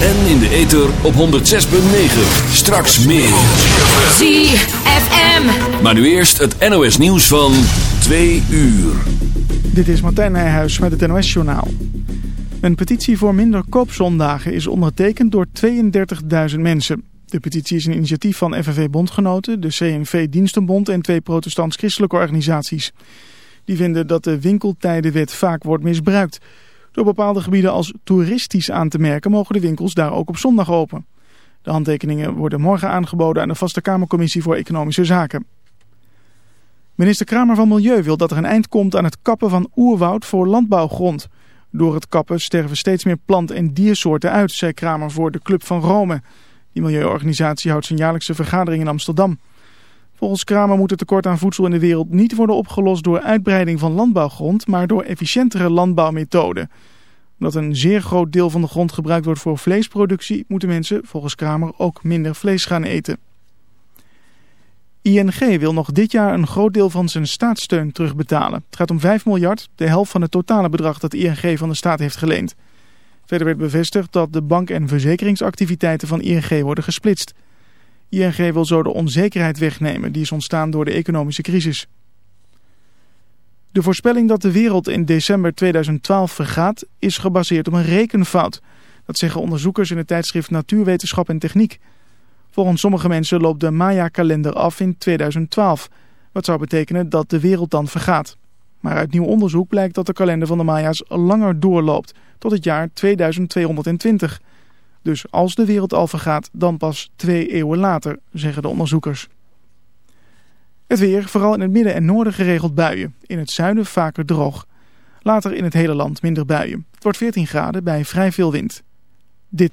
En in de ether op 106.9. Straks meer. ZFM. Maar nu eerst het NOS nieuws van 2 uur. Dit is Martijn Nijhuis met het NOS-journaal. Een petitie voor minder koopzondagen is ondertekend door 32.000 mensen. De petitie is een initiatief van FNV-bondgenoten, de CNV-dienstenbond en twee protestants-christelijke organisaties. Die vinden dat de winkeltijdenwet vaak wordt misbruikt. Door bepaalde gebieden als toeristisch aan te merken mogen de winkels daar ook op zondag open. De handtekeningen worden morgen aangeboden aan de Vaste Kamercommissie voor Economische Zaken. Minister Kramer van Milieu wil dat er een eind komt aan het kappen van oerwoud voor landbouwgrond. Door het kappen sterven steeds meer plant- en diersoorten uit, zei Kramer voor de Club van Rome. Die milieuorganisatie houdt zijn jaarlijkse vergadering in Amsterdam. Volgens Kramer moet het tekort aan voedsel in de wereld niet worden opgelost door uitbreiding van landbouwgrond, maar door efficiëntere landbouwmethoden. Omdat een zeer groot deel van de grond gebruikt wordt voor vleesproductie, moeten mensen volgens Kramer ook minder vlees gaan eten. ING wil nog dit jaar een groot deel van zijn staatssteun terugbetalen. Het gaat om 5 miljard, de helft van het totale bedrag dat ING van de staat heeft geleend. Verder werd bevestigd dat de bank- en verzekeringsactiviteiten van ING worden gesplitst. ING wil zo de onzekerheid wegnemen die is ontstaan door de economische crisis. De voorspelling dat de wereld in december 2012 vergaat is gebaseerd op een rekenfout. Dat zeggen onderzoekers in het tijdschrift Natuurwetenschap en Techniek. Volgens sommige mensen loopt de Maya-kalender af in 2012. Wat zou betekenen dat de wereld dan vergaat. Maar uit nieuw onderzoek blijkt dat de kalender van de Maya's langer doorloopt, tot het jaar 2220. Dus als de wereld al vergaat, dan pas twee eeuwen later, zeggen de onderzoekers. Het weer, vooral in het midden en noorden geregeld buien. In het zuiden vaker droog. Later in het hele land minder buien. Het wordt 14 graden bij vrij veel wind. Dit.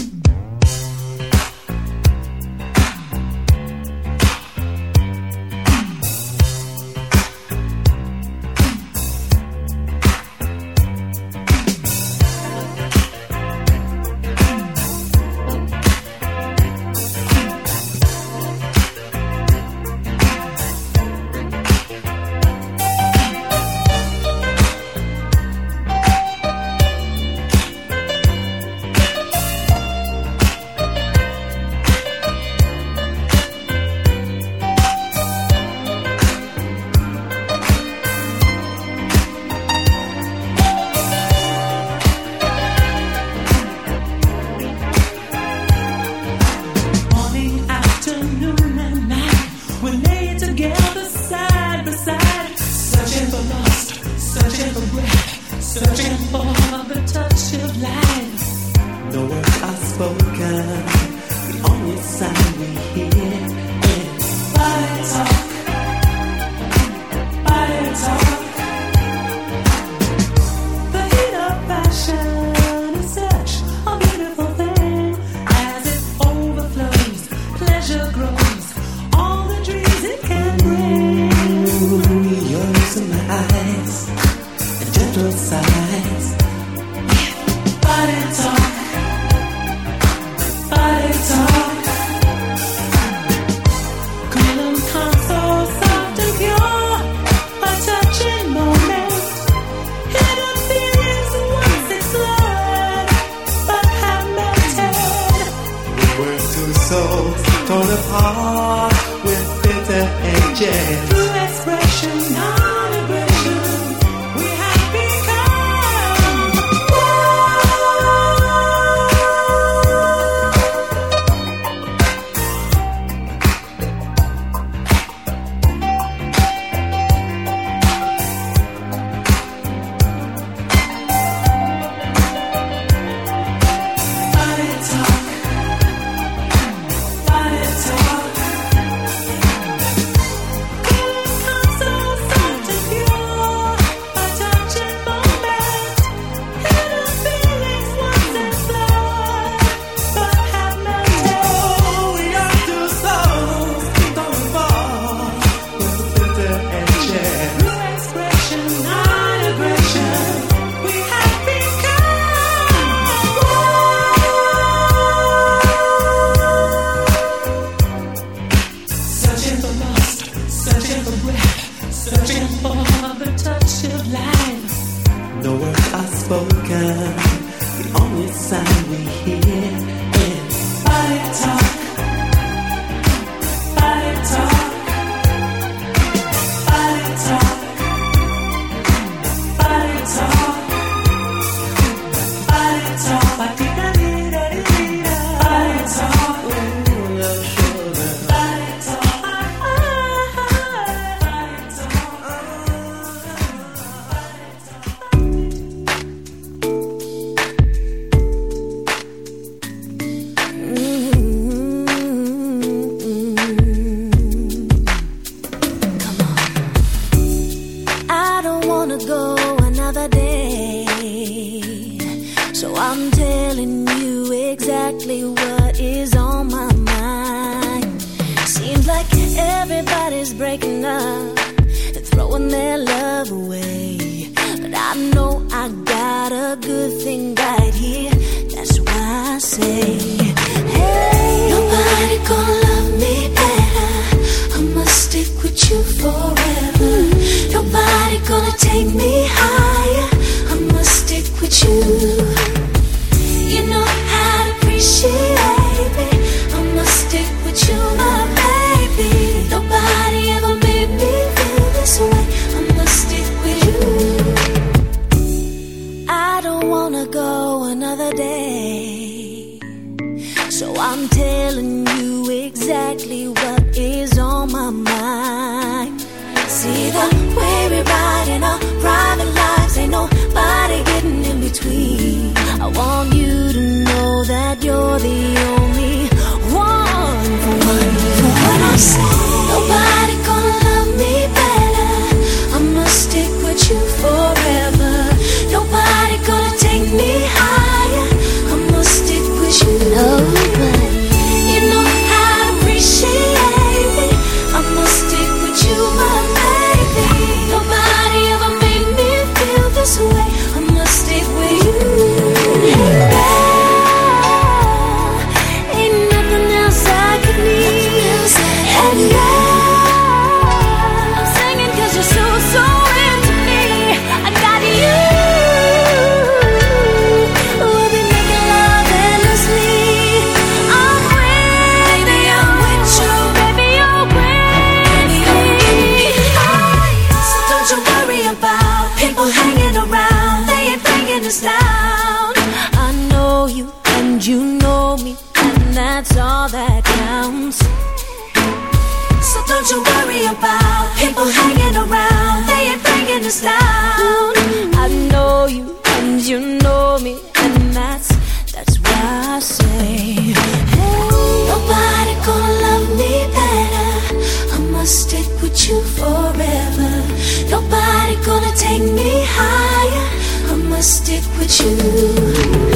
You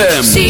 ZFM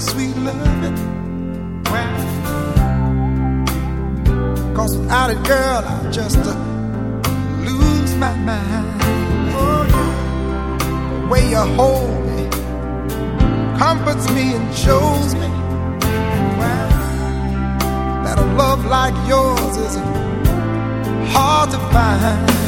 sweet loving. Cause without it, girl, I just uh, lose my mind. Oh. The way you hold me comforts me and shows me that a love like yours is hard to find.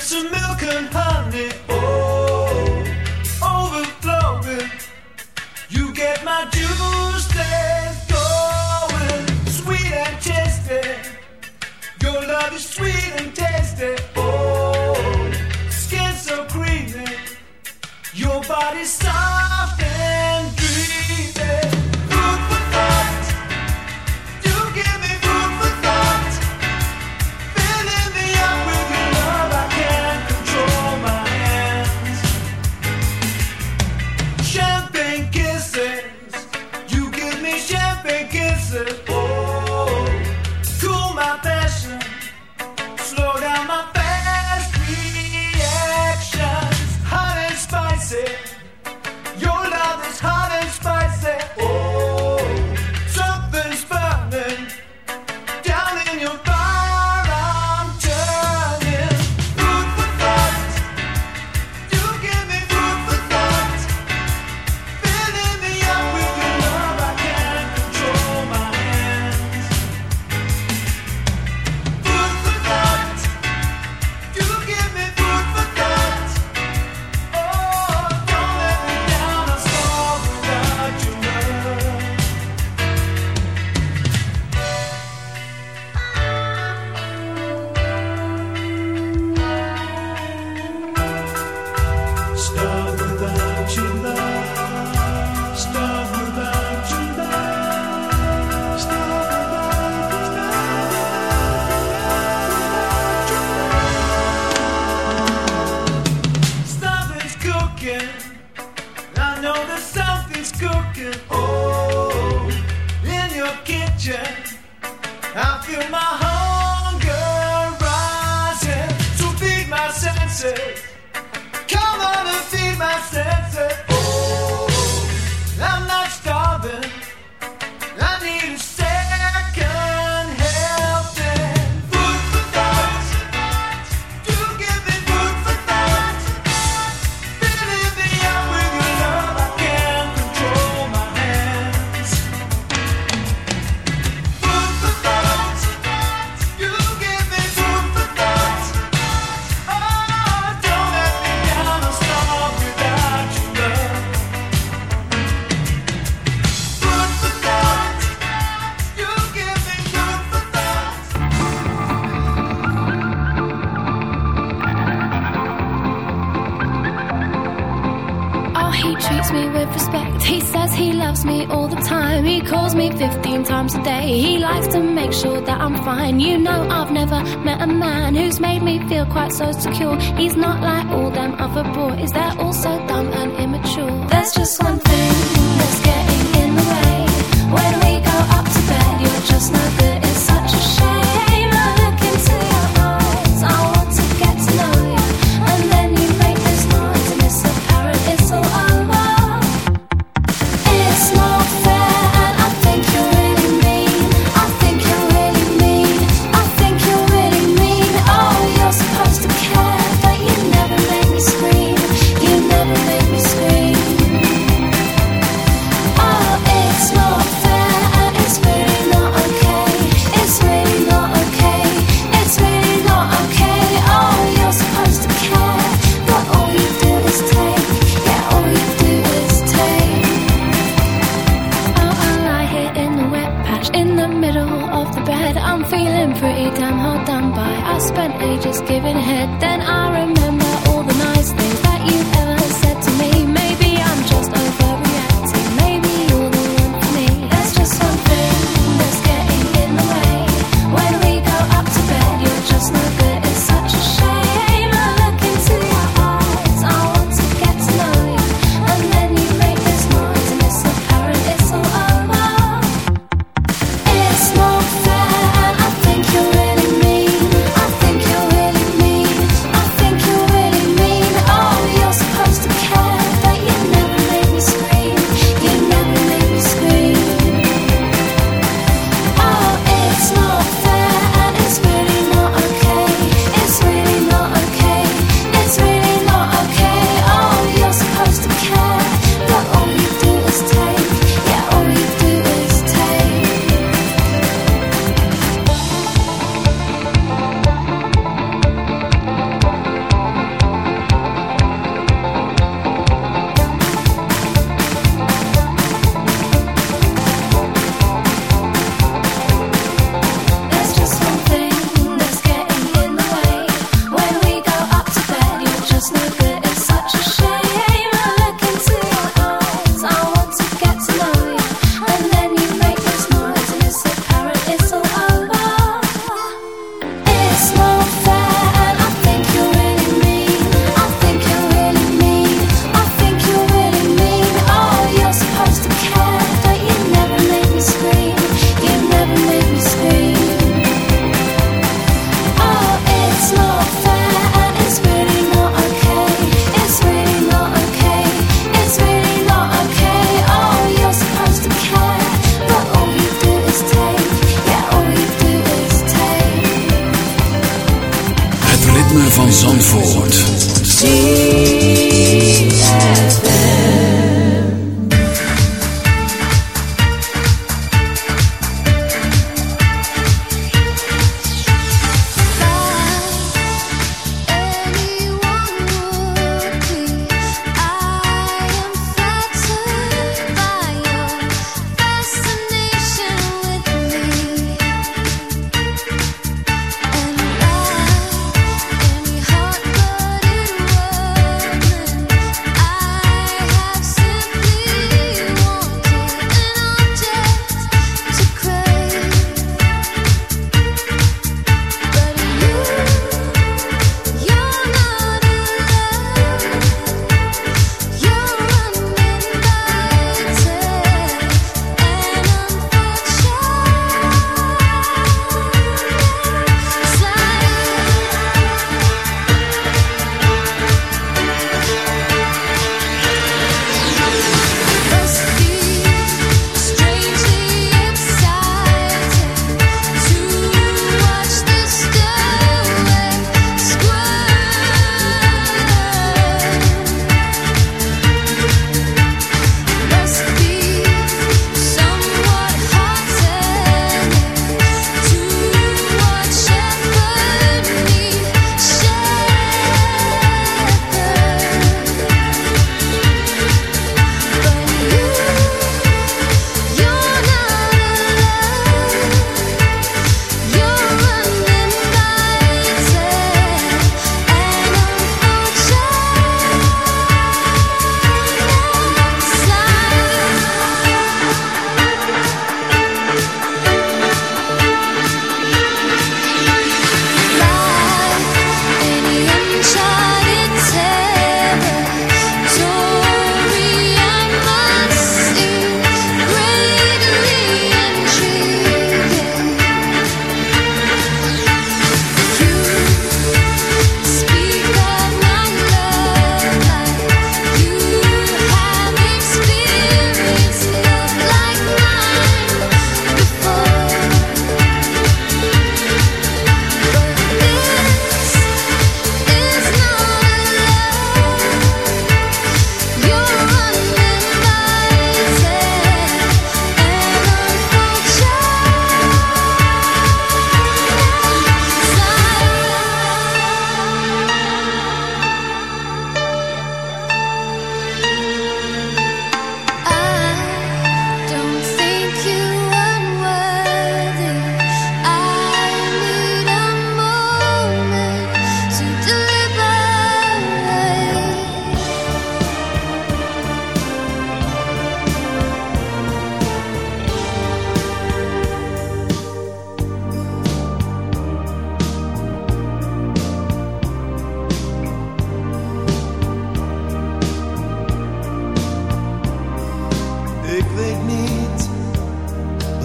get some milk and honey. Oh, overflowing. You get my juice that's going sweet and tasty. Your love is sweet and tasty. Oh, skin so creamy. Your body's my heart. Quite so secure. He's not like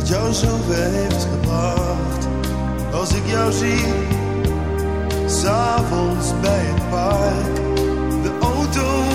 zover heeft gebracht. Als ik jou zie, s'avonds bij het park. De auto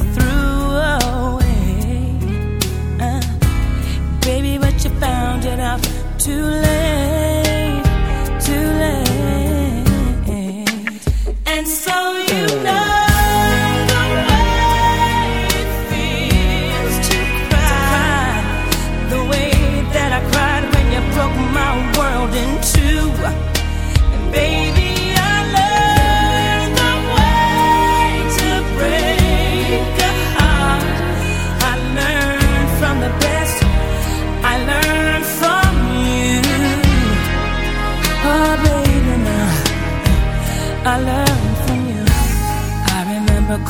out too late,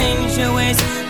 Changed your ways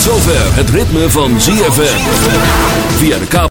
Zover het ritme van ZFM. Via de kabel.